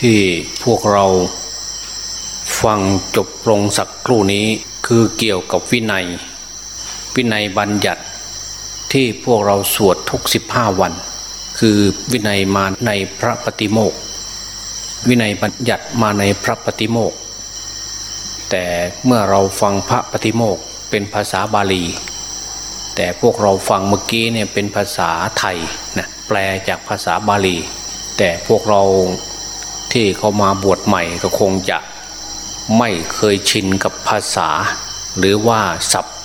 ที่พวกเราฟังจบลงสักครู่นี้คือเกี่ยวกับวินัย วินัยบัญญัติ ที่พวกเราสวดทุกสิบห้าวัน คือวินัยมาในพระปฏิโมกขวินัยบัญญัติมาในพระปฏิโมกขแต่เมื่อเราฟังพระปฏิโมกขเป็นภาษาบาลี แต่พวกเราฟังเมื่อกี้เนี่ยเป็นภาษาไทยนะแปลจากภาษาบาลี แต่พวกเรา ที่เขามาบวชใหม่ก็คงจะไม่เคยชินกับภาษา หรือว่าศัพท์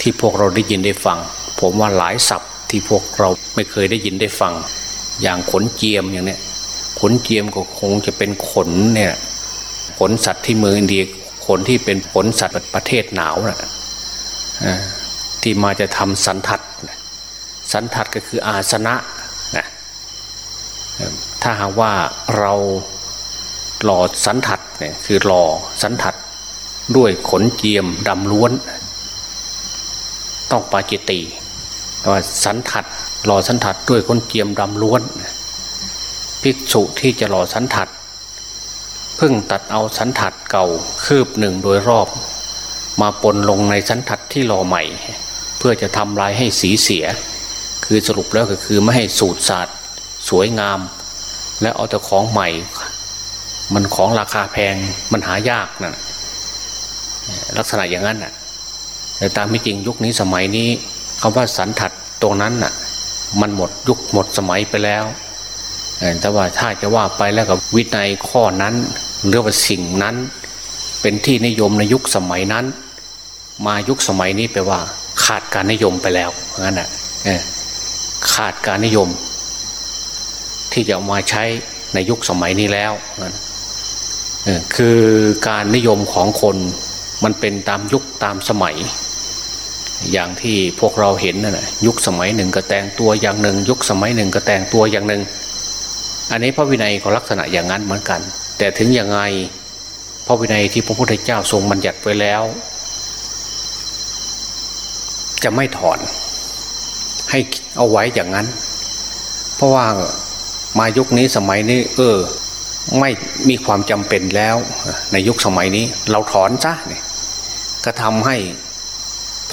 ที่พวกเราได้ยินได้ฟัง ผมว่าหลายศัพท์ที่พวกเราไม่เคยได้ยินได้ฟัง อย่างขนเจียมอย่างเนี้ยขนเจียมก็คงจะเป็นขนเนี่ยขนสัตว์ที่เมืองอินเดียขนที่เป็นขนสัตว์ประเทศหนาวนะ่ะที่มาจะทำสันทัดสันทัดก็คืออาสนะนะ ถ้าหากว่าเราหล่อสันทัดเนี่ยคือหล่อสันทัดด้วยขนเจียมดำล้วน ต้องปาจิตตีว่าสันทัดหล่อสันทัดด้วยขนเจียมดำล้วน ภิกษุที่จะหล่อสันทัดเพิ่งตัดเอาสันทัดเก่าคืบหนึ่งโดยรอบ มาปนลงในสันทัดที่หล่อใหม่ เพื่อจะทำลายให้สีเสีย คือสรุปแล้วก็คือไม่ให้สูตรศาสตร์สวยงาม และเอาแต่ของใหม่ มันของราคาแพงมันหายากนะลักษณะอย่างนั้นน่ะ แต่ตามไม่จริงยุคนี้สมัยนี้คำว่าสันทัดตรงนั้นน่ะ มันหมดยุคหมดสมัยไปแล้วแต่ว่าถ้าจะว่าไปแล้วกับวินัยข้อนั้นหรือว่าสิ่งนั้น เป็นที่นิยมในยุคสมัยนั้น มายุคสมัยนี้แปลว่า ขาดการนิยมไปแล้วงั้นน่ะขาดการนิยม ที่จะมาใช้ในยุคสมัยนี้แล้วคือการนิยมของคนมันเป็นตามยุคตามสมัย อย่างที่พวกเราเห็นนะ่ะยุคสมัยหนึ่งก็แต่งตัวอย่างหนึ่ง ยุคสมัยหนึ่งก็แต่งตัวอย่างหนึ่ง อันนี้พระวินัยก็ลักษณะอย่างนั้นเหมือนกัน แต่ถึงยังไงพระวินัยที่พระพุทธเจ้าทรงบัญญัติไว้แล้ว จะไม่ถอนให้เอาไว้อย่างนั้น เพราะว่า มายุคนี้สมัยนี้ เออ ไม่มีความจำเป็นแล้ว ในยุคสมัยนี้ เราถอนซะเนี่ยก็ทำให้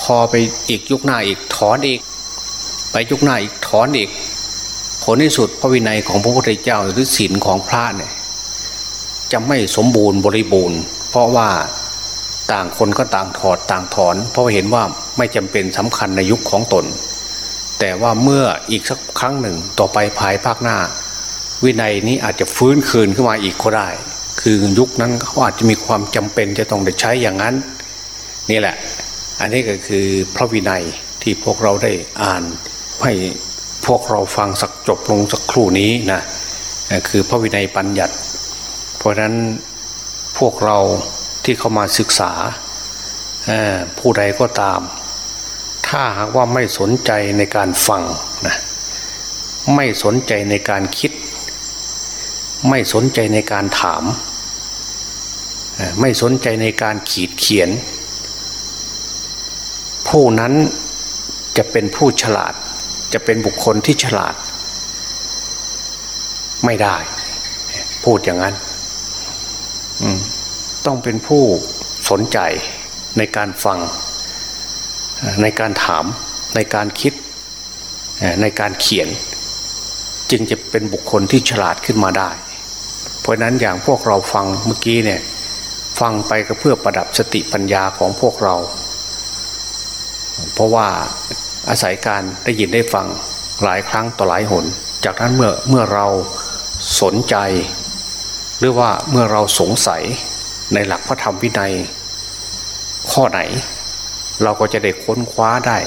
พอไปอีกยุคหน้าอีกถอนอีก ไปยุคหน้าอีกถอนอีก ผลที่สุดพระวินัยของพระพุทธเจ้าหรือศีลของพระเนี่ยจะไม่สมบูรณ์บริบูรณ์ เพราะว่าต่างคนก็ต่างถอดต่างถอน เพราะเห็นว่าไม่จำเป็นสำคัญในยุคของตน แต่ว่าเมื่ออีกสักครั้งหนึ่งต่อไปภายภาคหน้า วินัยนี้อาจจะฟื้นคืนขึ้นมาอีกก็ได้ คือยุคนั้นเขาอาจจะมีความจำเป็นจะต้องได้ใช้อย่างนั้น นี่แหละ อันนี้ก็คือพระวินัยที่พวกเราได้อ่านให้พวกเราฟังสักจบลงสักครู่นี้นะคือพระวินัยปัญญัติ เพราะฉะนั้นพวกเราที่เข้ามาศึกษาผู้ใดก็ตาม ถ้าหากว่าไม่สนใจในการฟังนะไม่สนใจในการคิด ไม่สนใจในการถาม ไม่สนใจในการขีดเขียน ผู้นั้นจะเป็นผู้ฉลาด จะเป็นบุคคลที่ฉลาด ไม่ได้ พูดอย่างนั้นต้องเป็นผู้สนใจในการฟัง ในการถาม ในการคิด ในการเขียน จึงจะเป็นบุคคลที่ฉลาดขึ้นมาได้ เพราะนั้นอย่างพวกเราฟังเมื่อกี้เนี่ยฟังไปก็เพื่อประดับสติปัญญาของพวกเรา เพราะว่าอาศัยการได้ยินได้ฟังหลายครั้งต่อหลายหน จากนั้นเมื่อเมื่อเราสนใจ หรือว่าเมื่อเราสงสัยในหลักพระธรรมวินัย ข้อไหน เราก็จะได้ค้นคว้าได้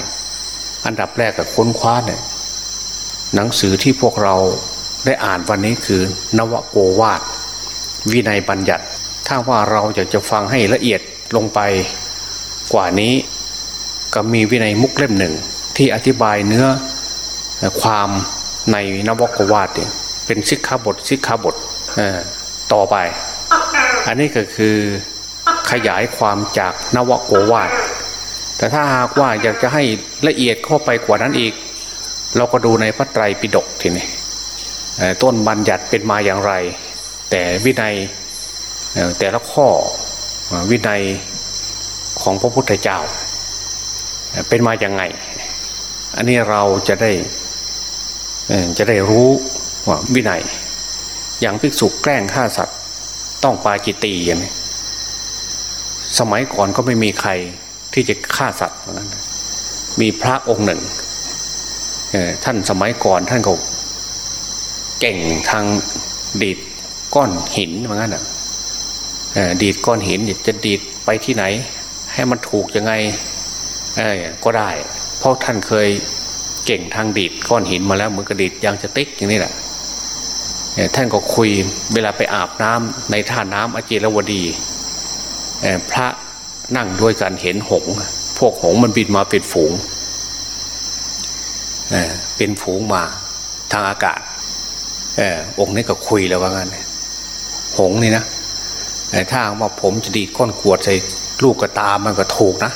อันดับแรกกับค้นคว้าเนี่ยหนังสือที่พวกเรา ได้อ่านวันนี้คือนวโกวาทวินัยบัญญัติ ถ้าว่าเราอยากจะฟังให้ละเอียดลงไปกว่านี้ ก็มีวินัยมุกเล่มหนึ่ง ที่อธิบายเนื้อความในนวโกวาทเนี่ยเป็นสิกขาบทสิกขาบทต่อไป อันนี้ก็คือขยายความจากนวโกวาทแต่ถ้าหากว่าอยากจะให้ละเอียดเข้าไปกว่านั้นอีก เราก็ดูในพระไตรปิฎกทีนี้ ต้นบัญญัติเป็นมาอย่างไร แต่วินัยแต่ละข้อวินัยของพระพุทธเจ้า เป็นมาอย่างไง อันนี้เราจะได้จะได้รู้ว่าวินัย อย่างภิกษุแกล้งฆ่าสัตว์ต้องปาจิตตีอย่างนี้สมัยก่อนก็ไม่มีใครที่จะฆ่าสัตว์นกันมีพระองค์หนึ่งท่านสมัยก่อนท่านก็ เก่งทางดีดก้อนหินเหมือนกันอะดีดก้อนหินจะดีดไปที่ไหน ให้มันถูกยังไงก็ได้ เพราะท่านเคยเก่งทางดีดก้อนหินมาแล้วเหมือนกระดีดยางจะติ๊กอย่างนี้แหละท่านก็คุยเวลาไปอาบน้ำในท่าน้ำอเจรวดีพระนั่งด้วยกันเห็นหง พวกหงมันบินมาเป็นฝูงเป็นฝูงมาทางอากาศ องค์นี้ก็คุยแล้วว่างั้นหงนี่นะถ้าว่าผมจะดีดก้อนขวดใส่ลูกกระตามันก็ถูกนะ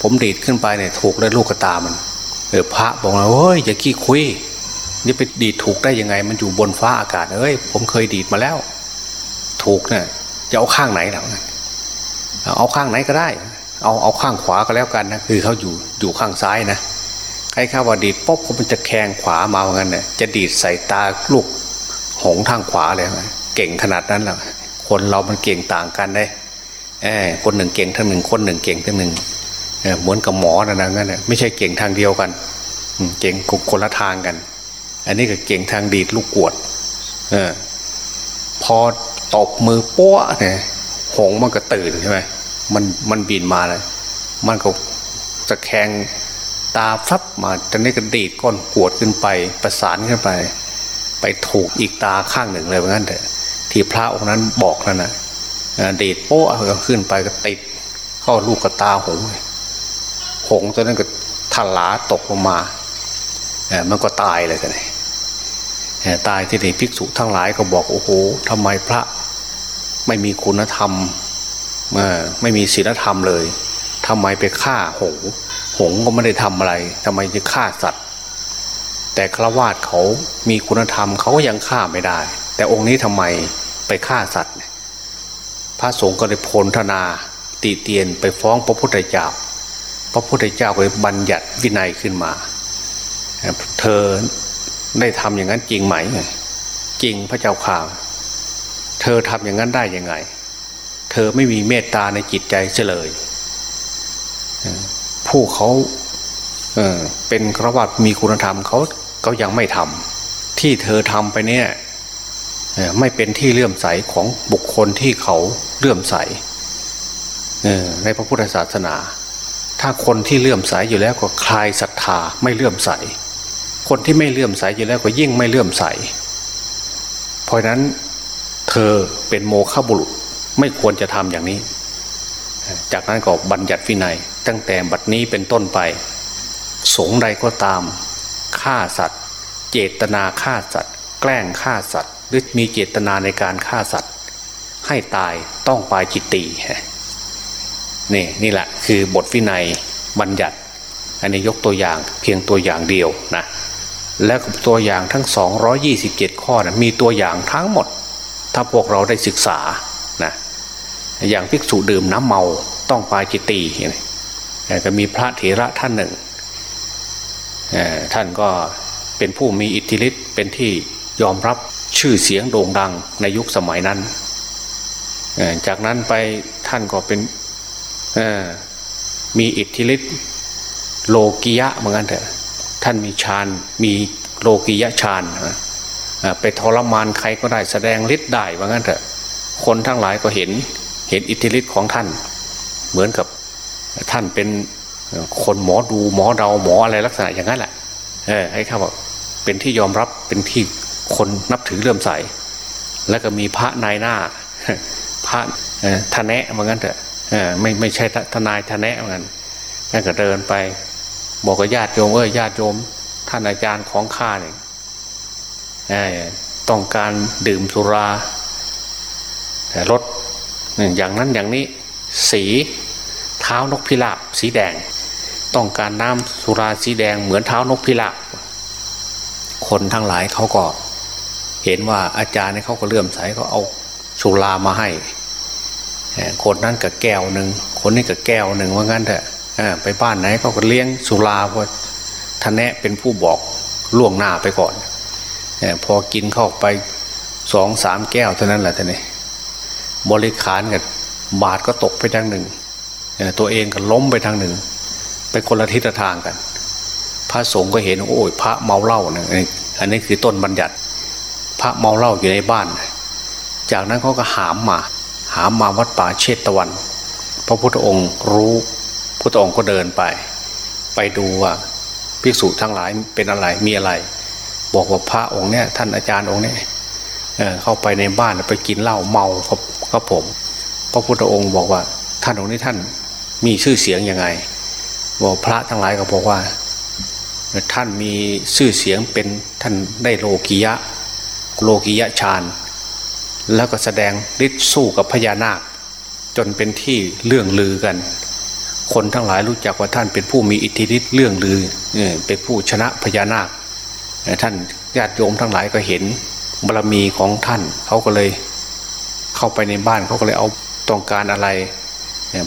ผมดีดขึ้นไปเนี่ยถูกแล้วลูกกระตามัน เออพระบอกว่าเฮ้ยอย่าขี้คุยนี่ไปดีดถูกได้ยังไง มันอยู่บนฟ้าอากาศเอ้ยผมเคยดีดมาแล้ว ถูกเนี่ยจะเอาข้างไหนหรอเอาข้างไหนก็ได้ เอาเอาข้างขวาก็แล้วกันนะคือเขาอยู่อยู่ข้างซ้ายนะ ใครข้าว่าดีดป๊บมันจะแคงขวามาเหมือนกันเนี่ยจะดีดใส่ตาลูกหงทางขวาเลยเก่งขนาดนั้นแหละคนเรามันเก่งต่างกันได้เออคนหนึ่งเก่งทั้งหนึ่ง คนหนึ่งเก่งทั้งหนึ่งเหมือนกับหมอนะนะงั้นน่ะไม่ใช่เก่งทางเดียวกันเก่งคนละทางกัน อันนี้ก็เก่งทางดีดลูกกวดเออพอตบมือปั้วเนี่ยหงมันก็ตื่นใช่ไหมมันมันบินมาเลยมันก็จะแข่ง ตาฟับมาตอนนี้ก็ดีดก้อนกวดขึ้นไปประสานขึ้นไป ไปถูกอีกตาข้างหนึ่งเลยเหมือนกันเถอะที่พระองค์นั้นบอกแล้วนะดีดโป๊ะก็ขึ้นไปก็ติดเข้าลูกกระตาหงหงตัวนั้นก็ทลาตกลงมาเมันก็ตายเลยกันตายที่นี่ภิกษุทั้งหลายก็บอกโอ้โหทำไมพระไม่มีคุณธรรมไม่มีศีลธรรมเลยทำไมไปฆ่าหง หงก็ไม่ได้ทำอะไรทำไมจะฆ่าสัตว์ แต่ฆราวาสเขามีคุณธรรมเขาก็ยังฆ่าไม่ได้ แต่องค์นี้ทำไมไปฆ่าสัตว์ พระสงฆ์ก็เลยพลธนาตีเตียนไปฟ้องพระพุทธเจ้า พระพุทธเจ้าก็เลยบัญญัติวินัยขึ้นมา เธอได้ทำอย่างนั้นจริงไหม จริงพระเจ้าข่าว เธอทำอย่างนั้นได้ยังไง เธอไม่มีเมตตาในจิตใจเลย ผู้เขาเเป็นครวัตมีคุณธรรมเขาเขายังไม่ทำที่เธอทำไปเนี่ยไม่เป็นที่เลื่อมใสของบุคคลที่เขาเลื่อมใสในพระพุทธศาสนา ถ้าคนที่เลื่อมใสอยู่แล้วก็คลายศรัทธาไม่เลื่อมใส คนที่ไม่เลื่อมใสอยู่แล้วก็ยิ่งไม่เลื่อมใส เพราะนั้นเธอเป็นโมฆะบุรุษไม่ควรจะทำอย่างนี้ จากนั้นก็บัญญัติวินัย ตั้งแต่บัดนี้เป็นต้นไป สงใดก็ตามฆ่าสัตว์ เจตนาฆ่าสัตว์ แกล้งฆ่าสัตว์หรือมีเจตนาในการฆ่าสัตว์ ให้ตายต้องปายจิตตีนี่นี่แหละคือบทวินัยบัญญัติ อันนี้ยกตัวอย่างเพียงตัวอย่างเดียวนะแล้วตัวอย่างทั้ง 227 ข้อนะมีตัวอย่างทั้งหมด ถ้าพวกเราได้ศึกษานะอย่างภิกษุดื่มน้ำเมาต้องปาจิตตี ก็มีพระเถระท่านหนึ่งท่านก็เป็นผู้มีอิทธิฤทธิ์เป็นที่ยอมรับชื่อเสียงโด่งดังในยุคสมัยนั้น จากนั้นไปท่านก็เป็นมีอิทธิฤทธิ์โลกิยะเหมือนกันเถอะท่านมีฌานมีโลกิยะฌานไปทรมานใครก็ได้แสดงฤทธิ์ได้ว่างั้นเถอะคนทั้งหลายก็เห็นเห็นอิทธิฤทธิ์ของท่าน เหมือนกับ ท่านเป็นคนหมอดูหมอเดาหมออะไรลักษณะอย่างนั้นแหละเออให้ข้าบอกเป็นที่ยอมรับเป็นที่คนนับถือเลื่อมใส แล้วก็มีพระนายหน้า พระทนแนะเหมือนกันเถอะไม่ไม่ใช่ทนายทนแนะเหมือนกันนั่นก็เดินไป บอกกับญาติโยมเอ้ยญาติโยม ท่านอาจารย์ของข้าเนี่ยต้องการดื่มสุราแต่รถอย่างนั้นอย่างนี้สี เท้านกพิราบสีแดง ต้องการน้ำสุราสีแดงเหมือนเท้านกพิราบคนทั้งหลายเขาก็ เห็นว่าอาจารย์เนี่ยเขาก็เลื่อมใสเขาเอาสุรามาให้คนนั้นกับแก้วหนึ่งคนนี้กับแก้วหนึ่งว่างั้นเถอะไปบ้านไหนเขาก็เลี้ยงสุราเพราะท่านแนะเป็นผู้บอกล่วงหน้าไปก่อนพอกินเข้าไปสองสามแก้วเท่านั้นแหละท่านนี่บริขารกับบาทก็ตกไปทางหนึ่ง ตัวเองก็ล้มไปทางหนึ่ง ไปคนละทิศทางกัน พระสงฆ์ก็เห็นโอ้ยพระเมาเหล้านะอันนี้คือต้นบัญญัติ พระเมาเหล้าอยู่ในบ้าน จากนั้นเขาก็หามมา หามมาวัดป่าเชตตะวัน พระพุทธองค์รู้พระองค์ก็เดินไป ไปดูว่าภิกษุทั้งหลายเป็นอะไรมีอะไร บอกว่าพระองค์เนี้ยท่านอาจารย์องค์เนี้ยเเข้าไปในบ้านไปกินเหล้าเมาครับครับผม พระพุทธองค์บอกว่าท่านองค์นี้ท่าน มีชื่อเสียงยังไงบอกพระทั้งหลายก็บอกว่า ท่านมีชื่อเสียงเป็นท่านได้โลกิยะโลกิยะฌานแล้วก็แสดงฤทธิ์สู้กับพญานาค จนเป็นที่เรื่องลือกัน คนทั้งหลายรู้จักว่าท่านเป็นผู้มีอิทธิฤทธิ์เรื่องลือเป็นผู้ชนะพญานาค ท่านญาติโยมทั้งหลายก็เห็นบารมีของท่านเขาก็เลย เข้าไปในบ้านเขาก็เลยเอาต้องการอะไร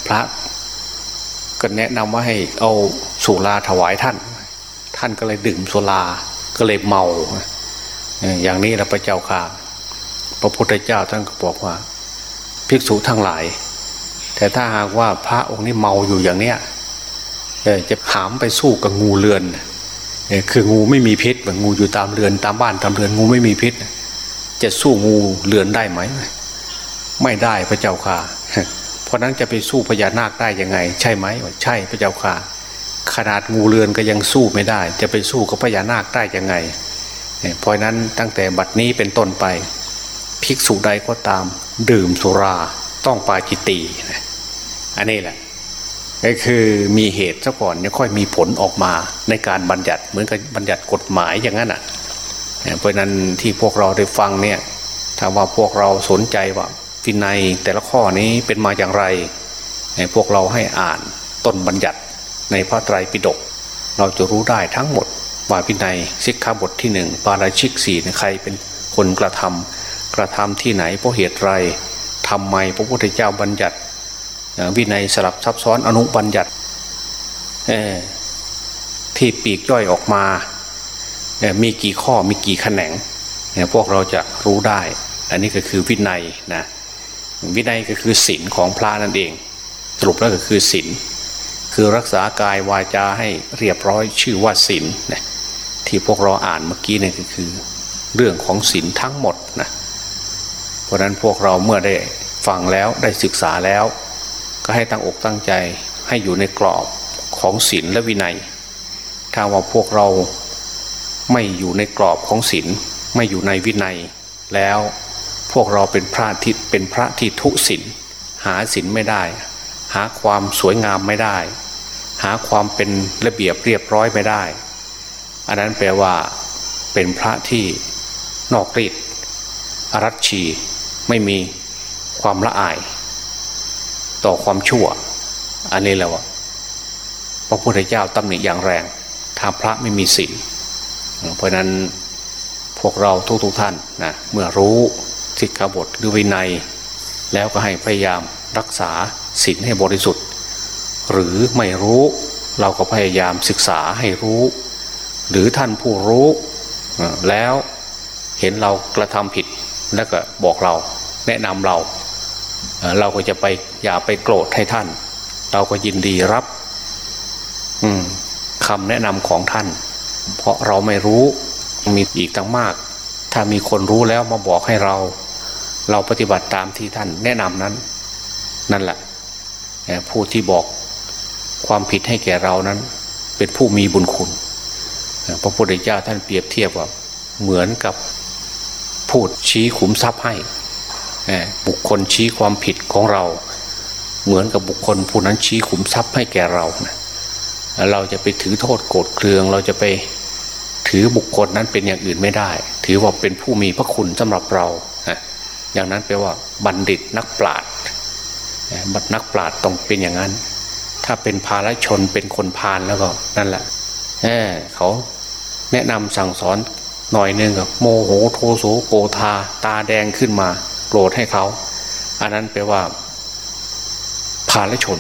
พระ ก็แนะนำว่าให้เอาสุราถวายท่าน ท่านก็เลยดื่มสุราก็เลยเมาอย่างนี้แล้วพระเจ้าข่าพระพุทธเจ้าท่านก็บอกว่า ภิกษุทั้งหลาย แต่ถ้าหากว่าพระองค์นี้เมาอยู่อย่างเนี้ยจะขามไปสู้กับงูเรือนคืองูไม่มีพิษเหมือนงูอยู่ตามเรือนตามบ้านตามเรือนงูไม่มีพิษ จะสู้งูเรือนได้ไหม ไม่ได้พระเจ้าค่ะ ราะนั้นจะไปสู้พญานาคได้ยังไง ใช่ไหมใช่พระเจ้าค่ะขนาดงูเรือนก็ยังสู้ไม่ได้ จะไปสู้กับพญานาคได้ยังไงเพราะนั้นตั้งแต่บัดนี้เป็นต้นไป ภิกษุใดก็ตาม ดื่มสุราต้องปาจิตตีอันนี้แหละก็คือมีเหตุซะก่อนเนี่ยค่อยมีผลออกมาในการบัญญัติเหมือนกับบัญญัติกฎหมายอย่างนั้นอะเพราะนั้นที่พวกเราได้ฟังเนี่ยถ้าว่าพวกเราสนใจว่า วินัยแต่ละข้อนี้เป็นมาอย่างไรพวกเราให้อ่านต้นบัญญัติในพระไตรปิฎกเราจะรู้ได้ทั้งหมดว่าวินัยสิกขาบทที่หนึ่งปาราชิกสี่ใครเป็นคนกระทำกระทำที่ไหนเพราะเหตุไรทำไมพระพุทธเจ้าบัญญัติ วินัยสลับซับซ้อนอนุบัญญัติที่ปีกย่อยออกมามีกี่ข้อมีกี่แขนงพวกเราจะรู้ได้ อันนี้ก็คือวินัยนะ วินัยก็คือศีลของพระนั่นเอง สรุปแล้วก็คือศีลคือรักษากายวาจาให้เรียบร้อยชื่อว่าศีลนะที่พวกเราอ่านเมื่อกี้นี่ก็คือ เรื่องของศีลทั้งหมดนะเพราะนั้นพวกเราเมื่อได้ฟังแล้วได้ศึกษาแล้ว ก็ให้ตั้งอกตั้งใจให้อยู่ในกรอบของศีลและวินัย ถ้าว่าพวกเราไม่อยู่ในกรอบของศีลไม่อยู่ในวินัยแล้ว พวกเราเป็นพระที่เป็นพระที่ทุศิลหาศิลไม่ได้ หาความสวยงามไม่ได้ หาความเป็นระเบียบเรียบร้อยไม่ได้ อันนั้นแปลว่า เป็นพระที่นอกรีดอรัชชีไม่มีความละอาย ต่อความชั่ว อันนี้แหละว่าพระพุทธเจ้าตำหนิอย่างแรงถ้าพระไม่มีศีลเพราะนั้นพวกเราทุกๆทท่านนะเมื่อรู้ สิกขาบทหรือวินัย แล้วก็ให้พยายามรักษาศีลให้บริสุทธิ์ หรือไม่รู้เราก็พยายามศึกษาให้รู้ หรือท่านผู้รู้แล้วเห็นเรากระทำผิดแล้วก็บอกเราแนะนำเรา เราก็จะไปอย่าไปโกรธให้ท่าน เราก็ยินดีรับคำแนะนำของท่าน เพราะเราไม่รู้มีอีกตั้งมาก ถ้ามีคนรู้แล้วมาบอกให้เรา เราปฏิบัติตามที่ท่านแนะนำนั้น นั่นแหละผู้ที่บอกความผิดให้แก่เรานั้น เป็นผู้มีบุญคุณพระพุทธเจ้าท่านเปรียบเทียบว่าเหมือนกับพูดชี้ขุมทรัพย์ให้บุคคลชี้ความผิดของเรา เหมือนกับบุคคลผู้นั้นชี้ขุมทรัพย์ให้แก่เราเราจะไปถือโทษโกรธเคือง เราจะไปถือบุคคลนั้นเป็นอย่างอื่นไม่ได้ ถือว่าเป็นผู้มีพระคุณสำหรับเรา อย่างนั้นแปลว่าบัณฑิตนักปราชญ์นักปราชญ์ต้องเป็นอย่างนั้น ถ้าเป็นภาลชนเป็นคนพาลแล้วก็นั่นแหละเเขาแนะนำสั่งสอนหน่อยหนึงกับโมโหโทโสโกธา ตาแดงขึ้นมาโกรธให้เขา อันนั้นแปลว่าพาลชน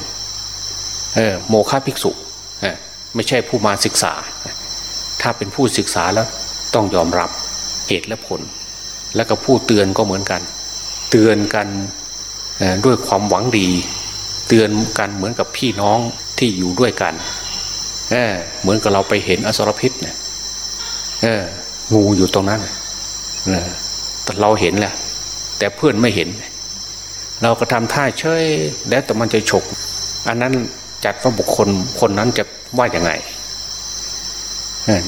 เออโมฆะภิกษุไม่ใช่ผู้มาศึกษา ถ้าเป็นผู้ศึกษาแล้วต้องยอมรับเหตุและผล แล้วก็ผู้เตือนก็เหมือนกัน เตือนกันด้วยความหวังดี เตือนกันเหมือนกับพี่น้องที่อยู่ด้วยกันเออเหมือนกับเราไปเห็นอสรพิษเนี่ยเอองูอยู่ตรงนั้นเออแต่เราเห็นแหละแต่เพื่อนไม่เห็น เราก็ทำท่าเฉยแล้วแต่มันจะฉก อันนั้นจัดว่าบุคคลคนนั้นจะว่าอย่างไง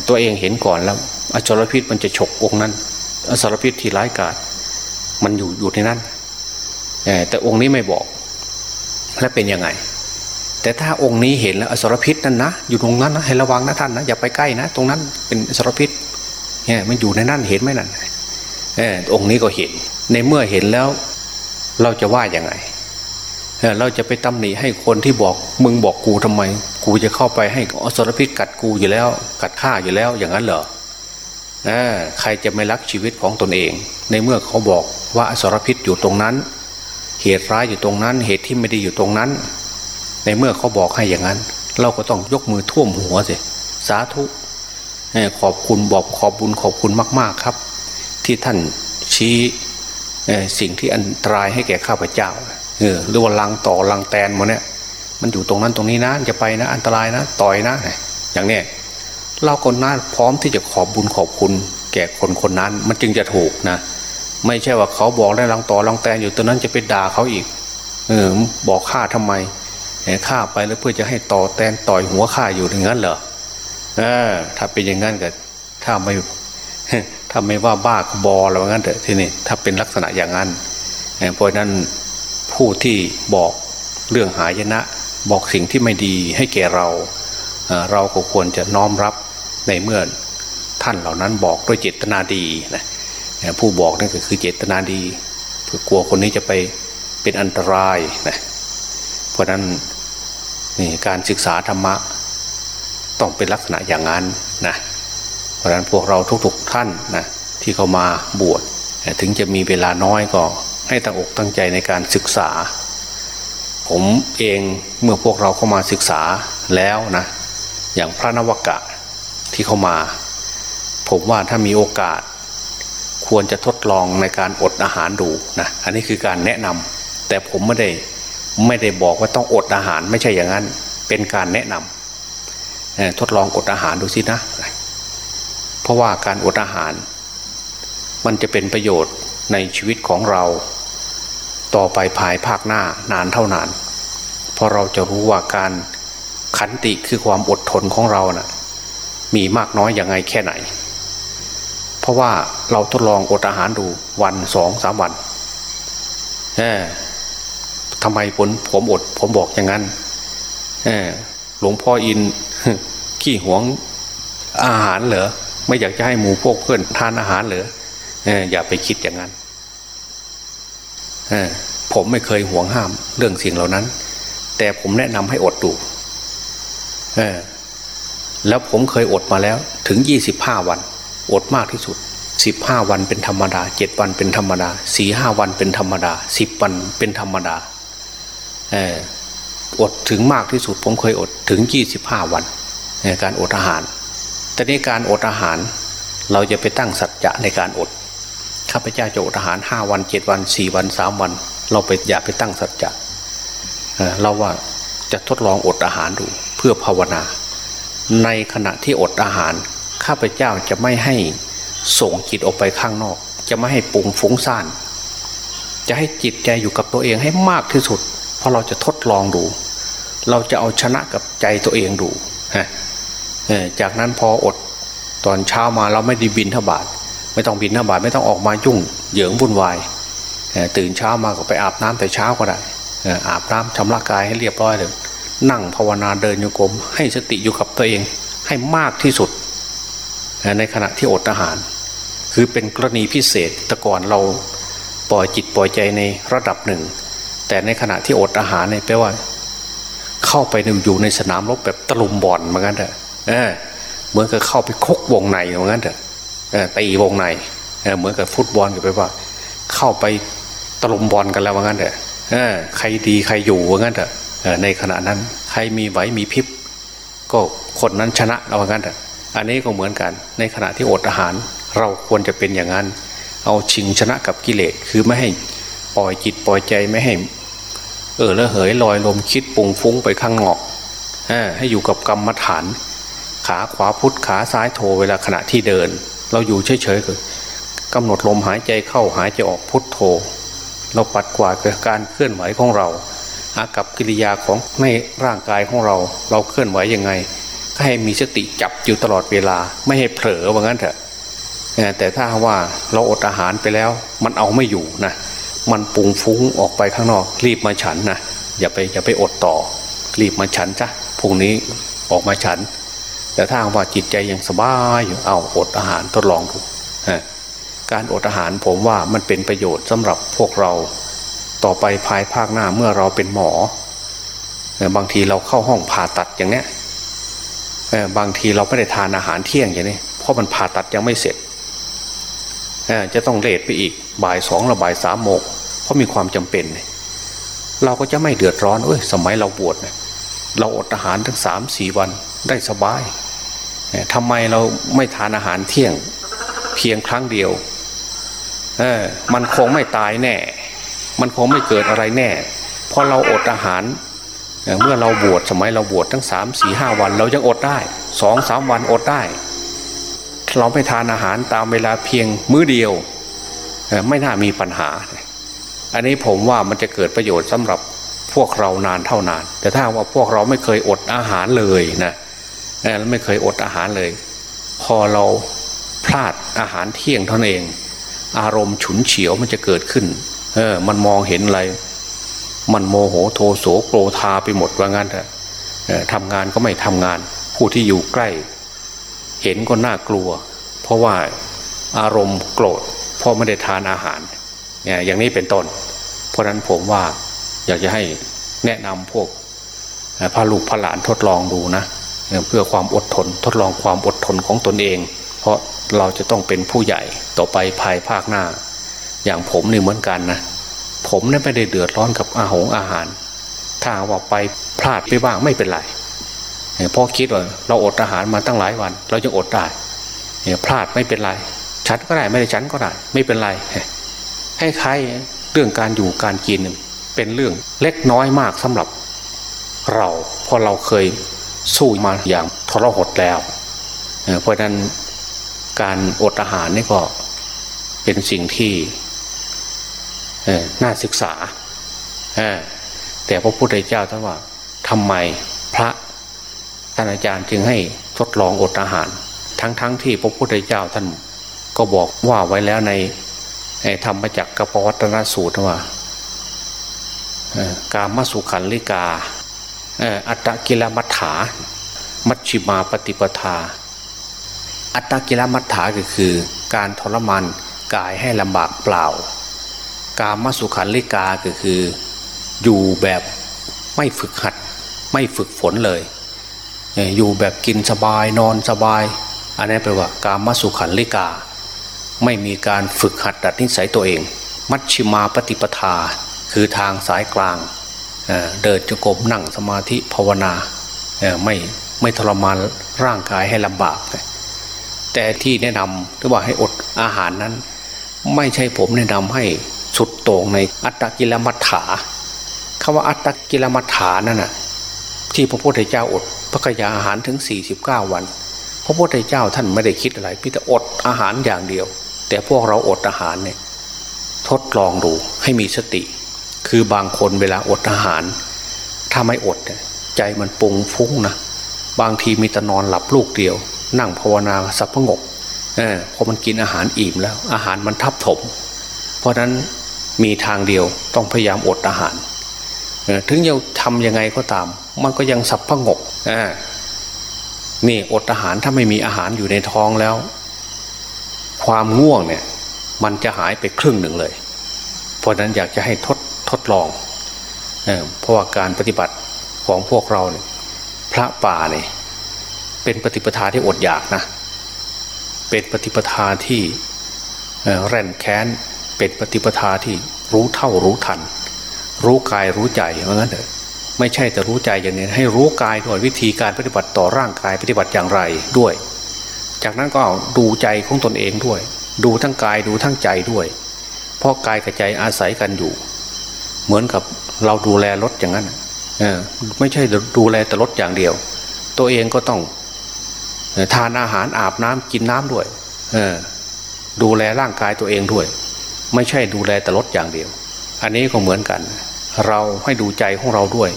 ตัวเองเห็นก่อนแล้วอสรพิษมันจะฉกองนั้น อสรพิษที่ร้ายกาจ มันอยู่อยู่ในนั้นแต่องค์นี้ไม่บอก แล้วเป็นยังไง แต่ถ้าองค์นี้เห็นแล้วอสรพิษนั่นนะอยู่ตรงนั้นนะให้ระวังนะท่านนะอย่าไปใกล้นะ ตรงนั้นเป็นอสรพิษเนี่ยมันอยู่ในนั้นเห็นไหมนั่นเออองค์นี้ก็เห็น ในเมื่อเห็นแล้ว เราจะว่าอย่างไงเราจะไปตำหนิให้คนที่บอกมึงบอกกูทำไม กูจะเข้าไปให้อสรพิษกัดกูอยู่แล้ว กัดข้าอยู่แล้วอย่างนั้นเหรอใครจะไม่รักชีวิตของตนเอง ในเมื่อเขาบอก ว่าอสรพิษอยู่ตรงนั้น เหตุร้ายอยู่ตรงนั้น เหตุที่ไม่ดีอยู่ตรงนั้น ในเมื่อเขาบอกให้อย่างนั้น เราก็ต้องยกมือท่วมหัวสิสาธุขอบคุณบอกขอบบุญขอบคุณมาก ๆครับ ที่ท่านชี้สิ่งที่อันตรายให้แก่ข้าพเจ้าเออหรือว่าลังต่อลังแตนหมาเนี่ย มันอยู่ตรงนั้นตรงนี้นะจะไปนะ อันตรายนะ ต่อยนะ อย่างเนี้ยเราคนนั้นพร้อมที่จะขอบบุญขอบคุณ แก่คนคนนั้น มันจึงจะถูกนะ ไม่ใช่ว่าเขาบอกได้ลังต่อลังแตนอยู่ตรงนั้นจะไปด่าเขาอีก เออบอกข้าทำไมข้าไปแล้วเพื่อจะให้ต่อแตนต่อยหัวข้าอยู่อย่างนั้นเหรอเออ ถ้าเป็นอย่างนั้นก็ถ้าไม่ถ้าไม่ว่าบ้าก็บอแล้วงั้นเถอะทีนี้ถ้าเป็นลักษณะอย่างนั้นเอ่อเพราะนั้นผู้ที่บอกเรื่องหายนะ บอกสิ่งที่ไม่ดีให้แก่เรา เราก็ควรจะน้อมรับในเมื่อท่านเหล่านั้นบอกด้วยเจตนาดีนะ ผู้บอกนั่นก็คือเจตนาดีเพื่อกลัวคนนี้จะไปเป็นอันตรายนะเพราะนั้นนี่การศึกษาธรรมะ ต้องเป็นลักษณะอย่างนั้นนะเพราะนั้นพวกเราทุกๆท่านนะที่เขามาบวชถึงจะมีเวลาน้อยก็ให้ตั้งอกตั้งใจในการศึกษา ผมเองเมื่อพวกเราเข้ามาศึกษาแล้วนะอย่างพระนวกะที่เข้ามา ผมว่าถ้ามีโอกาส ควรจะทดลองในการอดอาหารดูนะอันนี้คือการแนะนำแต่ผมไม่ได้ไม่ได้บอกว่าต้องอดอาหารไม่ใช่อย่างนั้น เป็นการแนะนำเอ่อทดลองอดอาหารดูสินะ เพราะว่าการอดอาหาร มันจะเป็นประโยชน์ในชีวิตของเรา ต่อไปภายภาคหน้านานเท่านานเพราะเราจะรู้ว่าการขันติคือความอดทนของเรานะ่ะ มีมากน้อยอย่างไงแค่ไหน เพราะว่าเราทดลองอดอาหารดูวันสองสามวันเออทำไมผมผมอด ผมบอกอย่างนั้นเออหลวงพ่ออินขี้หวงอาหารเหรอไม่อยากจะให้หมูพวกเพื่อนทานอาหารเหรอเอออย่าไปคิดอย่างนั้นเออผมไม่เคยห่วงห้ามเรื่องสิ่งเหล่านั้น แต่ผมแนะนำให้อดดูเออแล้วผมเคยอดมาแล้วถึงยี่สิบห้าวัน อดมากที่สุดสิบห้าวันเป็นธรรมดาเจ็ดวันเป็นธรรมดาสี่ห้าวันเป็นธรรมดาสิบวันเป็นธรรมดาเอออดถึงมากที่สุด ผมเคยอดถึงยี่สิบห้าวันในการอดอาหาร แต่ในการอดอาหาร เราจะไปตั้งสัจจะในการอดข้าพเจ้าจะอดอาหารห้าวันเจ็ดวันสี่วันสามวัน เราไปอย่าไปตั้งสัจจะเราว่าจะทดลองอดอาหารดูเพื่อภาวนา ในขณะที่อดอาหาร ข้าพเจ้าจะไม่ให้ส่งจิตออกไปข้างนอก จะไม่ให้ปุงฟุ้งซ่าน จะให้จิตใจอยู่กับตัวเองให้มากที่สุด เพราะเราจะทดลองดู เราจะเอาชนะกับใจตัวเองดูฮะเอ่อจากนั้นพออดตอนเช้ามาเราไม่ไดีบินทบาทไม่ต้องบินทบาทไม่ต้องออกมายุ่งเหยิงวุ่นวายเอ่อตื่นเช้ามาก็ไปอาบน้ำแต่เช้าก็ได้อาบน้ำชำระกายให้เรียบร้อยเลยนั่งภาวนาเดินโยกมให้สติอยู่กับตัวเองให้มากที่สุด ในขณะที่อดอาหาร คือเป็นกรณีพิเศษแต่ก่อนเราปล่อยจิตปล่อยใจในระดับหนึ่ง แต่ในขณะที่อดอาหารเนี่ยแปลว่า เข้าไปอยู่ในสนามรบแบบตะลุมบอลเหมือนกันเถอะเออเหมือนกับเข้าไปคกวงในเหมือนกันเถอะตีวงในเหมือนกับฟุตบอลกับไปว่า เข้าไปตะลุมบอลกันแล้วว่างั้นเถอะใครดีใครอยู่ว่างั้นเถอะในขณะนั้น ใครมีไหวมีพิบก็คนนั้นชนะเราว่างั้นเถอะ อันนี้ก็เหมือนกัน ในขณะที่อดอาหารเราควรจะเป็นอย่างนั้น เอาชิงชนะกับกิเลสคือไม่ให้ปล่อยจิตปล่อยใจไม่ให้ เออแล้วเหยลอยลมคิดปุงฟุ้งไปข้างนอกให้อยู่กับกรรมฐาน ขาขวาพุทธขาซ้ายโทเวลาขณะที่เดิน เราอยู่เฉยๆคือกำหนดลมหายใจเข้าหายใจออกพุทโธ เราปัดกวาดการเคลื่อนไหวของเราอากับกิริยาของในร่างกายของเรา เราเคลื่อนไหวยังไง ให้มีสติจับอยู่ตลอดเวลา ไม่ให้เผลอว่างั้นเถอะแต่ถ้าว่าเราอดอาหารไปแล้ว มันเอาไม่อยู่นะมันปุงฟุ้งออกไปข้างนอก รีบมาฉันนะอย่าไปอย่าไปอดต่อ รีบมาฉันจ้ะพรุ่งนี้ออกมาฉัน แต่ถ้าว่าจิตใจยังสบายอยู่เอาอดอาหารทดลองดูการอดอาหารผมว่ามันเป็นประโยชน์สำหรับพวกเรา ต่อไปภายภาคหน้าเมื่อเราเป็นหมอบางทีเราเข้าห้องผ่าตัดอย่างเนี้ย บางทีเราไม่ได้ทานอาหารเที่ยงอย่างนี้เพราะมันผ่าตัดยังไม่เสร็จจะต้องเลทไปอีกบ่ายสองหรือบ่ายสามโมงเพราะมีความจำเป็น เราก็จะไม่เดือดร้อนเอ้ยสมัยเราบวชเราอดอาหารทั้งสามสี่วันได้สบายทำไมเราไม่ทานอาหารเที่ยงเพียงครั้งเดียวเออมันคงไม่ตายแน่ มันคงไม่เกิดอะไรแน่เพราะเราอดอาหาร เมื่อเราบวชสมัยเราบวชทั้งสามสี่ห้าวัน เรายังอดได้สองสามวันอดได้ เราไม่ทานอาหารตามเวลาเพียงมื้อเดียว ไม่น่ามีปัญหา อันนี้ผมว่ามันจะเกิดประโยชน์สำหรับพวกเรานานเท่านาน แต่ถ้าว่าพวกเราไม่เคยอดอาหารเลยนะไม่เคยอดอาหารเลย พอเราพลาดอาหารเที่ยงเท่านั้นเอง อารมณ์ฉุนเฉียวมันจะเกิดขึ้น เออ มันมองเห็นอะไร มันโมโหโทโสโกรธาไปหมดว่างั้นเถอะทำงานก็ไม่ทำงาน ผู้ที่อยู่ใกล้ เห็นก็น่ากลัว เพราะว่าอารมณ์โกรธเพราะไม่ได้ทานอาหารอย่างนี้เป็นต้น เพราะนั้นผมว่าอยากจะให้แนะนำพวกพาลูกพาหลานทดลองดูนะเพื่อความอดทนทดลองความอดทนของตนเอง เพราะเราจะต้องเป็นผู้ใหญ่ต่อไปภายภาคหน้า อย่างผมนี่เหมือนกันนะ ผมนี่ไม่ได้เดือดร้อนกับอาหงอาหาร ถ้าว่าไปพลาดไปบ้างไม่เป็นไรเพราะคิดว่าเราอดอาหารมาตั้งหลายวัน เราจะอดได้พลาดไม่เป็นไร ฉันก็ได้ไม่ได้ฉันก็ได้ ไม่เป็นไรให้ใครเรื่องการอยู่การกินเป็นเรื่องเล็กน้อยมากสำหรับเราเพราะเราเคยสู้มาอย่างทรหดแล้ว เพราะนั้นการอดอาหารนี่ก็เป็นสิ่งที่ น่าศึกษาแต่พระพุทธเจ้าท่านว่าทำไมพระท่านอาจารย์จึงให้ทดลองอดอาหาร ทั้งๆทที่พระพุทธเจ้าท่านก็บอกว่าไว้แล้วในธรรมจักรกปวัตนสูตรว่ากามสุขันลิกาอัตตกิลมัฏฐา มัชชิมาปฏิปทา อัตตกิลมัฏฐาก็คือ การทรมานกายให้ลำบากเปล่า กามสุขันลิกาก็คืออยู่แบบไม่ฝึกหัด ไม่ฝึกฝนเลย อยู่แบบกินสบายนอนสบาย อันนี้แปลว่ากามสุขันลิกา ไม่มีการฝึกหัดดัดนิสัยตัวเอง มัชชิมาปฏิปทา คือทางสายกลางเเดินจงกรมนั่งสมาธิภาวนาไม่ไม่ทรมานร่างกายให้ลำบาก แต่ที่แนะนำหรือว่าให้อดอาหารนั้น ไม่ใช่ผมแนะนำให้ ต่งในอัตตกิลมัฏฐาคำว่าอัตตกิลมัฏฐานั่นน่ะที่พระพุทธเจ้าอดพระกยาอาหารถึง 49 วัน พระพุทธเจ้าท่านไม่ได้คิดอะไรพิแต่อดอาหารอย่างเดียว แต่พวกเราอดอาหารเนี่ยทดลองดูให้มีสติ คือบางคนเวลาอดอาหาร ถ้าไม่อดใจมันปุงฟุ้งนะบางทีมีแต่นอนหลับลูกเดียว นั่งภาวนาสับพงกเออพอมันกินอาหารอิ่มแล้ว อาหารมันทับถม เพราะนั้น มีทางเดียวต้องพยายามอดอาหาร ถึงจะทำยังไงก็ตาม มันก็ยังสับพงกนี่อดอาหารถ้าไม่มีอาหารอยู่ในท้องแล้ว ความง่วงเนี่ย มันจะหายไปครึ่งหนึ่งเลย เพราะนั้นอยากจะให้ทดทดลองเเพราะว่าการปฏิบัติของพวกเราเนี่ยพระป่าเนี่ยเป็นปฏิปทาที่อดอยากนะ เปเป็นปฏิปทาที่แร่นแค้น เป็นปฏิปทาที่รู้เท่ารู้ทัน รู้กายรู้ใจเพราะงั้นเถอะไม่ใช่แต่รู้ใจอย่างนี้ให้รู้กายด้วยวิธีการปฏิบัติต่อร่างกายปฏิบัติอย่างไรด้วย จากนั้นก็ดูใจของตนเองด้วย ดูทั้งกายดูทั้งใจด้วย เพราะกายกับใจอาศัยกันอยู่ เหมือนกับเราดูแลรถอย่างนั้นเออไม่ใช่ดูแลแต่รถอย่างเดียว ตัวเองก็ต้องทานอาหารอาบน้ำกินน้ำด้วย เออดูแลร่างกายตัวเองด้วย ไม่ใช่ดูแลแต่รถอย่างเดียว อันนี้ก็เหมือนกัน เราให้ดูใจของเราด้วย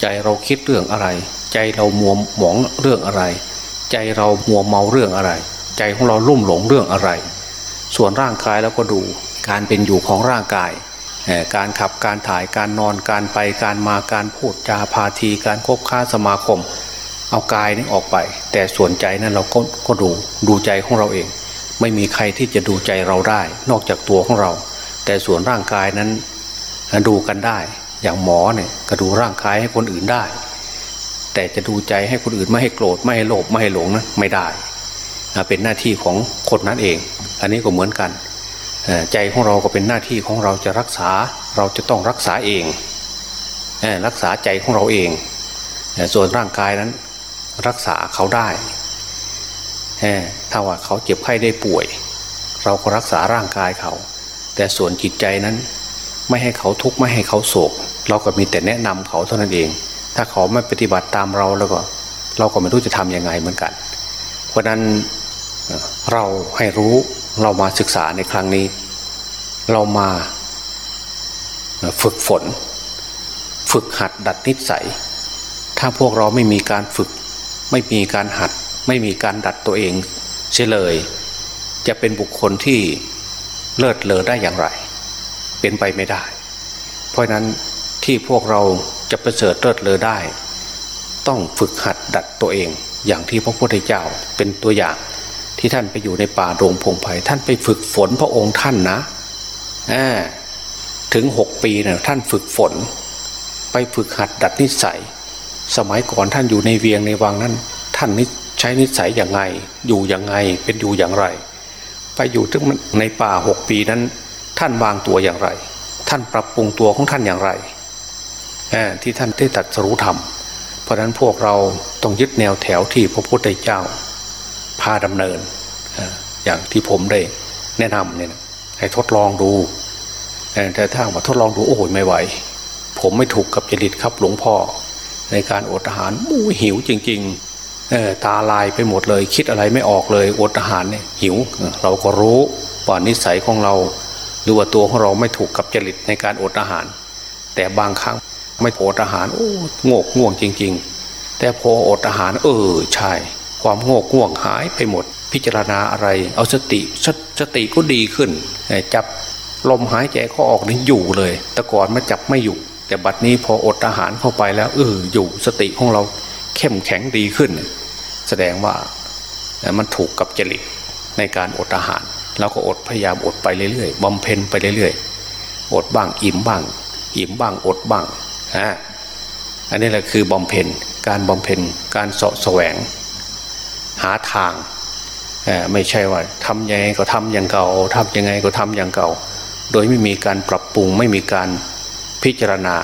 ใจเราคิดเรื่องอะไร ใจเรามัวหมองเรื่องอะไร ใจเรามัวเมาเรื่องอะไร ใจของเราลุ่มหลงเรื่องอะไร ส่วนร่างกายแล้วก็ดูการเป็นอยู่ของร่างกาย การขับการถ่ายการนอนการไปการมาการพูดจาพาทีการคบค้าสมาคม เอากายนี้ออกไป แต่ส่วนใจนั้นเราก็ก็ดูดูใจของเราเอง ไม่มีใครที่จะดูใจเราได้ นอกจากตัวของเรา แต่ส่วนร่างกายนั้นดูกันได้ อย่างหมอเนี่ยก็ดูร่างกายให้คนอื่นได้ แต่จะดูใจให้คนอื่นไม่ให้โกรธไม่ให้โลภไม่ให้หลงนะไม่ได้เป็นหน้าที่ของคนนั้นเอง อันนี้ก็เหมือนกัน ใจของเราก็เป็นหน้าที่ของเราจะรักษาเราจะต้องรักษาเอง รักษาใจของเราเอง ส่วนร่างกายนั้นรักษาเขาได้ ถ้าว่าเขาเจ็บไข้ได้ป่วย เราก็รักษาร่างกายเขา แต่ส่วนจิตใจนั้น ไม่ให้เขาทุกข์ไม่ให้เขาโศก เราก็มีแต่แนะนำเขาเท่านั้นเอง ถ้าเขาไม่ปฏิบัติตามเราแล้วก็ เราก็ไม่รู้จะทำยังไงเหมือนกัน เพราะนั้นเราให้รู้เรามาศึกษาในครั้งนี้ เรามาฝึกฝน ฝึกหัดดัดนิสัย ถ้าพวกเราไม่มีการฝึก ไม่มีการหัด ไม่มีการดัดตัวเองเฉลย จะเป็นบุคคลที่เลิศเลอได้อย่างไร เป็นไปไม่ได้ เพราะนั้นที่พวกเราจะประเสริฐเลิศเลอได้ ต้องฝึกหัดดัดตัวเอง อย่างที่พระพุทธเจ้าเป็นตัวอย่างที่ท่านไปอยู่ในป่าโรงพงไพ่ท่านไปฝึกฝนพระองค์ท่านนะถึงหกปีเนะ่ยท่านฝึกฝน ไปฝึกหัดดัดนิสัย สมัยก่อนท่านอยู่ในเวียงในวังนั้น ท่านนิ ใช้นิสัยอย่างไง อยู่อย่างไงเป็นอยู่อย่างไร ไปอยู่ทึงในป่าหกปีนั้น ท่านวางตัวอย่างไร ท่านปรับปรุงตัวของท่านอย่างไรที่ท่านได้ตัดสรู้ธรรม เพราะนั้นพวกเราต้องยึดแนวแถวที่พระพุทธเจ้าพาดำเนิน อย่างที่ผมได้แนะนำเนี่ยให้ทดลองดูแต่ถ้าว่าทดลองดูโอ้ยไม่ไหว ผมไม่ถูกกับจริตครับหลวงพ่อ ในการอดอาหารมูหิวจริง ๆ ตาลายไปหมดเลย คิดอะไรไม่ออกเลยอดอาหารเนี่ยหิวเราก็รู้ว่านิสัยของเรา หรือว่าตัวของเราไม่ถูกกับจริตในการอดอาหาร แต่บางครั้งไม่อดอาหารโอ้งกง่วงจริง ๆ แต่พออดอาหาร เออใช่ ความโง่ง่วงหายไปหมด พิจารณาอะไร เอาสติสสติก็ดีขึ้น จับลมหายใจเขาออกนี่อยู่เลย แต่ก่อนมาจับไม่อยู่ แต่บัดนี้พออดอาหารเข้าไปแล้วเอออยู่สติของเราเข้มแข็งดีขึ้น ดงว่ามันถูกกับจริตในการอดอาหารเราก็อดพยายามอดไปเรื่อยๆบำเพ็ญไปเรื่อยๆอดบ้างอิ่มบ้าง อิ่มบ้างอดบ้างฮะอันนี้แหละคือบำเพ็ญการบำเพ็ญการเสาะแสวง หาทางไม่ใช่ว่าทำยังไงก็ทำอย่างเก่าทำยังไงก็ทำอย่างเก่า โดยไม่มีการปรับปรุงไม่มีการพิจารณา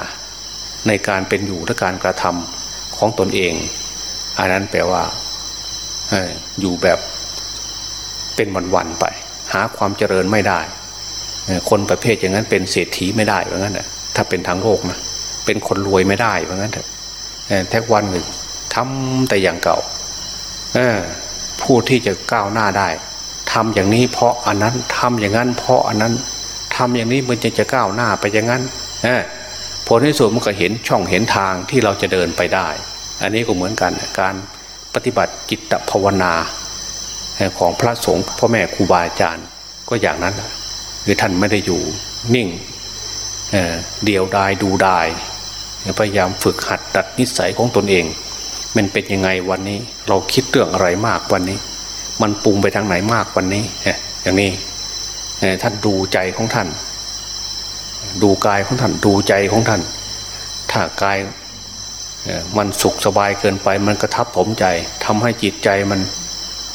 ในการเป็นอยู่และการกระทำของตนเอง อันนั้นแปลว่า อยู่แบบเป็นวันๆไป หาความเจริญไม่ได้ คนประเภทอย่างนั้นเป็นเศรษฐีไม่ได้เพราะงั้นถ้าเป็นทางโลกนะเป็นคนรวยไม่ได้เพราะงั้นแท็กวันหนึ่งทำแต่อย่างเก่าผู้ที่จะก้าวหน้าได้ทำอย่างนี้เพราะอันนั้นทำอย่างนั้นเพราะอันนั้นทำอย่างนี้มันจะจะก้าวหน้าไปอย่างนั้นผลที่สุดมันก็เห็นช่องเห็นทางที่เราจะเดินไปได้ อันนี้ก็เหมือนกันการ ปฏิบัติจิตภาวนาของพระสงฆ์พ่อแม่ครูบาอาจารย์ก็อย่างนั้นคือท่านไม่ได้อยู่นิ่งเดียวดายดูดายพยายามฝึกหัดดัดนิสัยของตนเอง มันเป็นยังไงวันนี้ เราคิดเรื่องอะไรมากวันนี้ มันปรุงไปทางไหนมากวันนี้อย่างนี้ท่านดูใจของท่าน ดูกายของท่านดูใจของท่าน ถ้ากาย มันสุขสบายเกินไปมันกระทับผมใจทำให้จิตใจมัน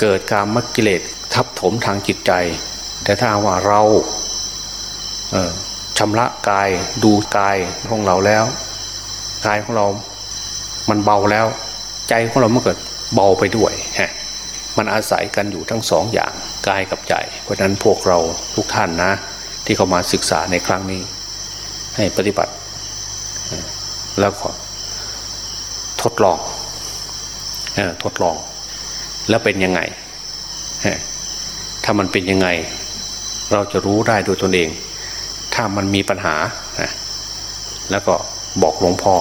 เกิดการมกิเลสทับถมทางจิตใจ แต่ถ้าว่าเราเชำระกายดูกายของเราแล้วกายของเรา มันเบาแล้ว ใจของเราเมื่อเกิดเบาไปด้วยฮะมันอาศัยกันอยู่ทั้งสองอย่างกายกับใจ เพราะนั้นพวกเราทุกท่านนะ ที่เข้ามาศึกษาในครั้งนี้ ให้ปฏิบัติ แล้วก็ ทดลองทดลอง แล้วเป็นยังไงถ้ามันเป็นยังไง เราจะรู้ได้โดยตนเอง ถ้ามันมีปัญหาแล้วก็บอกหลวงพ่อ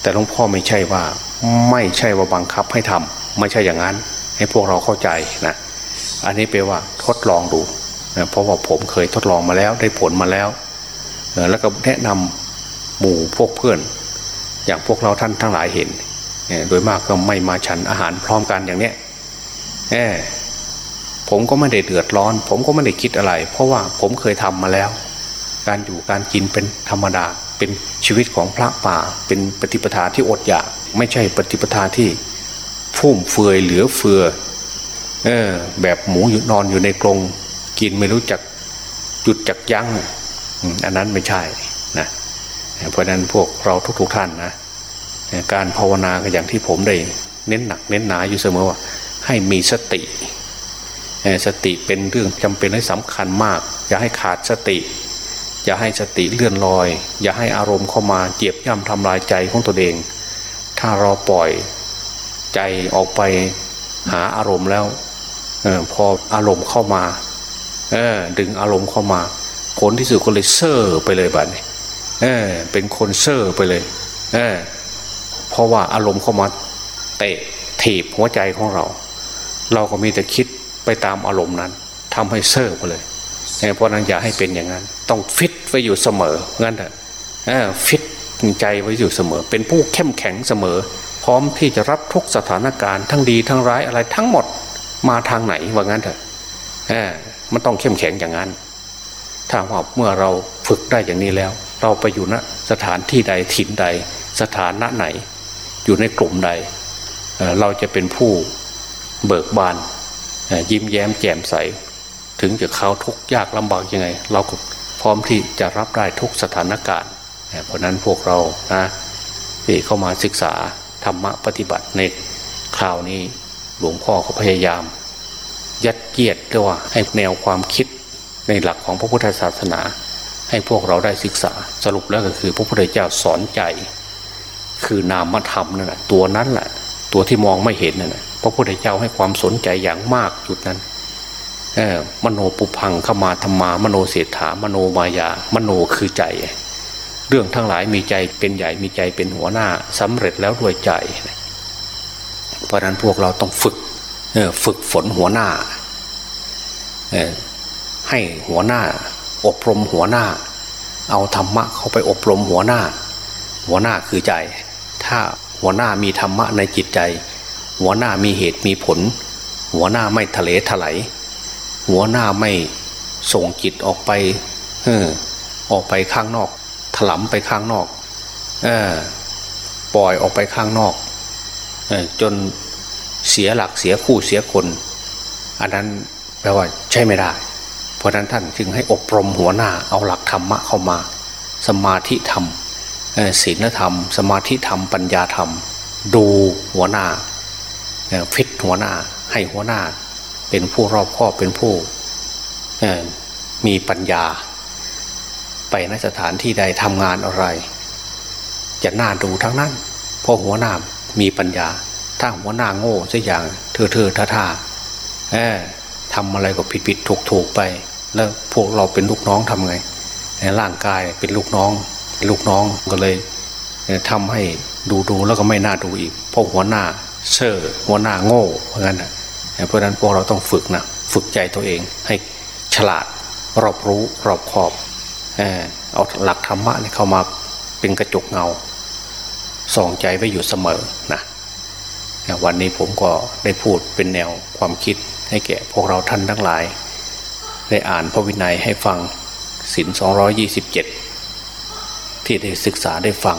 แต่หลวงพ่อไม่ใช่ว่า ไม่ใช่ว่าบังคับให้ทำไม่ใช่อย่างนั้น ให้พวกเราเข้าใจนะอันนี้แปลว่าทดลองดูเพราะว่าผมเคยทดลองมาแล้วได้ผลมาแล้ว แล้วก็แนะนำหมู่พวกเพื่อน อย่างพวกเราท่านทั้งหลายเห็นโดยมากก็ไม่มาฉันอาหารพร้อมกันอย่างเนี้ยผมก็ไม่ได้เดือดร้อน ผมก็ไม่ได้คิดอะไร เพราะว่าผมเคยทำมาแล้ว การอยู่การกินเป็นธรรมดาเป็นชีวิตของพระป่า เป็นปฏิปทาที่อดอยาก ไม่ใช่ปฏิปทาที่ฟุ่มเฟือยเหลือเฟือเออแบบหมูอยู่นอนอยู่ในกรงกินไม่รู้จักจุดจักยัง้งอันนั้นไม่ใช่ เพราะนั้นพวกเราทุก ๆท่านนะการภาวนาก็อย่างที่ผมได้ เน้นหนักเน้นหนาอยู่เสมอว่า ให้มีสติสติเป็นเรื่องจำเป็นและสำคัญมาก อย่าให้ขาดสติ อย่าให้สติเลื่อนลอย อย่าให้อารมณ์เข้ามาเจียบย่ำทำลายใจของตัวเอง ถ้าเราปล่อยใจออกไปหาอารมณ์แล้วอพออารมณ์เข้ามาดึงอารมณ์เข้ามาผลที่สุดก็เลยเซ่อไปเลยบัดนี้ เเป็นคนเซ่อไปเลยเเพราะว่าอารมณ์เข้ามาเตะถีบหัวใจของเรา เราก็มีแต่คิดไปตามอารมณ์นั้นทำให้เซ่อไปเลยเพราะนั้นอย่าให้เป็นอย่างนั้น ต้องฟิตไว้อยู่เสมองั้นเถอะฟิตใจไว้อยู่เสมอ เป็นผู้เข้มแข็งเสมอ พร้อมที่จะรับทุกสถานการณ์ทั้งดีทั้งร้ายอะไรทั้งหมดมาทางไหนว่างั้นเถอะมันต้องเข้มแข็งอย่างนั้น ถ้าว่าเมื่อเราฝึกได้อย่างนี้แล้ว เราไปอยู่ณสถานที่ใดถิ่นใด สถานะไหน อยู่ในกลุ่มใด เราจะเป็นผู้เบิกบานยิ้มแย้มแจ่มใส ถึงจะเขาทุกข์ยากลำบากยังไง เราก็พร้อมที่จะรับได้ทุกสถานการณ์ เพราะนั้นพวกเรานะที่เข้ามาศึกษาธรรมะปฏิบัติในคราวนี้หลวงพ่อก็พยายาม ยัดเยียดด้วยว่าให้แนวความคิดในหลักของพระพุทธศาสนา ให้พวกเราได้ศึกษาสรุปแล้วก็คือ พระพุทธเจ้าสอนใจ คือนามธรรมนั่นแหละตัวนั้นแหละตัวที่มองไม่เห็นนั่นแหละพระพุทธเจ้าให้ความสนใจอย่างมากจุดนั้นมโนปุพังขมาธรรมามโนเศรษฐามโนมายามโนคือใจ เรื่องทั้งหลายมีใจเป็นใหญ่มีใจเป็นหัวหน้าสำเร็จแล้วด้วยใจ เพราะนั้นพวกเราต้องฝึกฝึกฝนหัวหน้าให้หัวหน้า อบรมหัวหน้า เอาธรรมะเข้าไปอบรมหัวหน้า หัวหน้าคือใจ ถ้าหัวหน้ามีธรรมะในจิตใจ หัวหน้ามีเหตุมีผล หัวหน้าไม่ทะเลถลายหัวหน้าไม่ส่งจิตออกไปเออออกไปข้างนอก ถลำไปข้างนอกเออปล่อยออกไปข้างนอกออจนเสียหลักเสียคู่เสียคน อันนั้นแปลว่าใช่ไม่ได้ เพราะนั้นท่านจึงให้อบรมหัวหน้าเอาหลักธรรมะเข้ามา สมาธิธรรมศีลธรรม สมาธิธรรม ปัญญาธรรม ดูหัวหน้าฟิตหัวหน้าให้หัวหน้า เป็นผู้รอบคอบเป็นผู้มีปัญญา ไปนสถานที่ใดทำงานอะไร จะน่าดูทั้งนั้นเพราะหัวหน้ามีปัญญา ถ้าหัวหน้าโง่สักอย่างเธอเธอท่าท่าทำอะไรก็ผิดผิดถูกถูกไป แล้วพวกเราเป็นลูกน้องทำไงร่างกายเป็นลูกน้องลูกน้องก็เลยทำให้ดูดูแล้วก็ไม่น่าดูอีกเพราะหัวหน้าเซ่อหัวหน้าโง่เพราะงั้นนะเพราะนั้นพวกเราต้องฝึกนะฝึกใจตัวเองให้ฉลาดรอบรู้รอบขอบเอาหลักธรรมะเข้ามาเป็นกระจกเงาส่องใจไว้อยู่เสมอนะวันนี้ผมก็ได้พูดเป็นแนวความคิดให้แก่พวกเราท่านทั้งหลาย ได้อ่านพระวินัยให้ฟังศินสองยี่สิบเจ็ดที่ได้ศึกษาได้ฟัง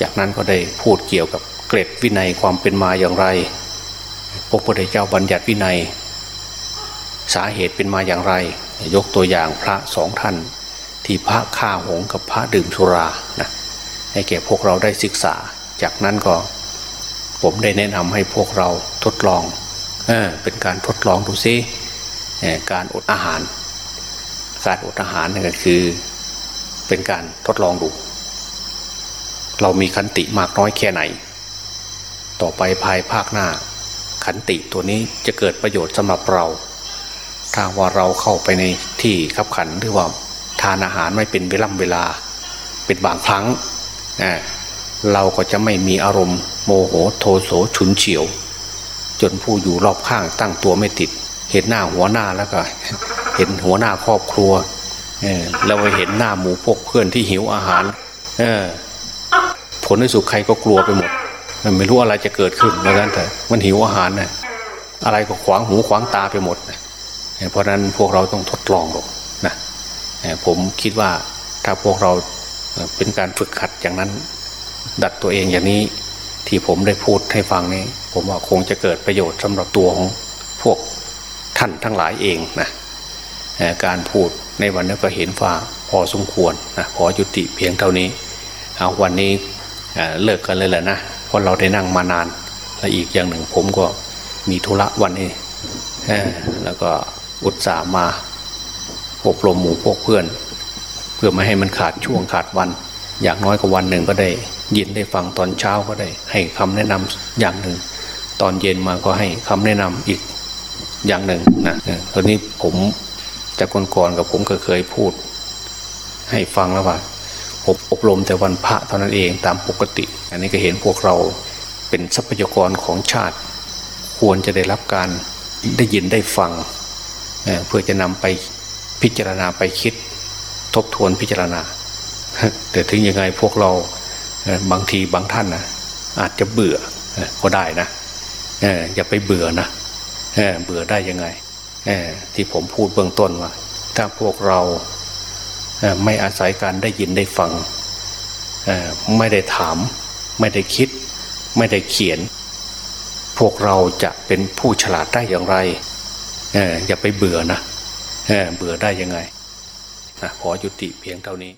จากนั้นก็ได้พูดเกี่ยวกับเกร็ดวินัยความเป็นมาอย่างไร พระพุทธเจ้าบัญญัติวินัย สาเหตุเป็นมาอย่างไร ยกตัวอย่างพระสองท่าน ที่พระฆ่าหงกับพระดื่มสุรานะให้แก่พวกเราได้ศึกษา จากนั้นก็ ผมได้แนะนำให้พวกเราทดลองเออเป็นการทดลองดูซิการอดอาหาร การอดอาหารนี่ก็คือ เป็นการทดลองดู เรามีขันติมากน้อยแค่ไหน ต่อไปภายภาคหน้า ขันติตัวนี้จะเกิดประโยชน์สำหรับเราถ้าว่าเราเข้าไปในที่ขับขันหรือว่าทานอาหารไม่เป็นเวล่ำเวลา เป็นบางครั้งเเราก็จะไม่มีอารมณ์โมโหโทโสฉุนเฉียว จนผู้อยู่รอบข้างตั้งตัวไม่ติด เห็นหน้าหัวหน้าแล้วก็ เห็นหัวหน้าครอบครัวเออแล้วไปเห็นหน้าหมูพวกเพื่อนที่หิวอาหารผลที่สุดใครก็กลัวไปหมดมันไม่รู้อะไรจะเกิดขึ้นเหมือนกันแต่มันหิวอาหารนะอะไรก็ขวางหูขวางตาไปหมดนะเพราะนั้นพวกเราต้องทดลองดูนะผมคิดว่าถ้าพวกเราเป็นการฝึกขัดอย่างนั้น ดัดตัวเองอย่างนี้ที่ผมได้พูดให้ฟังนี้ ผมว่าคงจะเกิดประโยชน์สำหรับตัวของพวกท่านทั้งหลายเองนะ การพูดในวันนี้ก็เห็นว่าพอสมควรนะพอยุติเพียงเท่านี้เอาวันนี้เลิกกันเลยแหละนะเพราะเราได้นั่งมานาน และอีกอย่างหนึ่งผมก็มีธุระวันนี้แล้วก็อุตส่าห์มาอบรมหมู่พวกเพื่อน เพื่อไม่ให้มันขาดช่วงขาดวัน อย่างน้อยก็วันหนึ่งก็ได้ ยินได้ฟังตอนเช้าก็ได้ ให้คำแนะนำอย่างหนึ่ง ตอนเย็นมาก็ให้คำแนะนำอีกอย่างหนึ่งนะตอนนี้ผม แต่ก่อนๆกับผมก็เคยพูด ให้ฟังแล้วว่าผมอบรมแต่วันพระเท่านั้นเองตามปกติ อันนี้ก็เห็นพวกเราเป็นทรัพยากรของชาติ ควรจะได้รับการได้ยินได้ฟังเเพื่อจะนำไปพิจารณาไปคิด ทบทวนพิจารณา แต่ถึงยังไงพวกเราเบางทีบางท่านนะอาจจะเบื่ออก็ได้นะออย่าไปเบื่อนะเอเบื่อได้ยังไง ที่ผมพูดเบื้องต้นว่า ถ้าพวกเราไม่อาศัยการได้ยินได้ฟัง ไม่ได้ถาม ไม่ได้คิด ไม่ได้เขียน พวกเราจะเป็นผู้ฉลาดได้อย่างไรอย่าไปเบื่อนะเบื่อได้ยังไงขอยุติเพียงเท่านี้